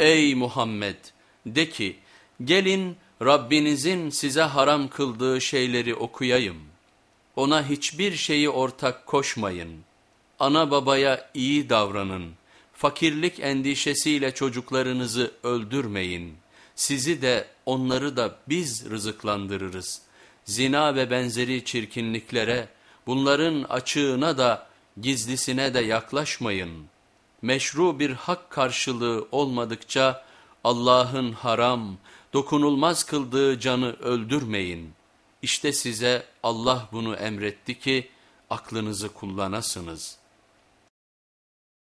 Ey Muhammed de ki gelin Rabbinizin size haram kıldığı şeyleri okuyayım. Ona hiçbir şeyi ortak koşmayın. Ana babaya iyi davranın. Fakirlik endişesiyle çocuklarınızı öldürmeyin. Sizi de onları da biz rızıklandırırız. Zina ve benzeri çirkinliklere, bunların açığına da gizlisine de yaklaşmayın. Meşru bir hak karşılığı olmadıkça Allah'ın haram, dokunulmaz kıldığı canı öldürmeyin. İşte size Allah bunu emretti ki aklınızı kullanasınız.''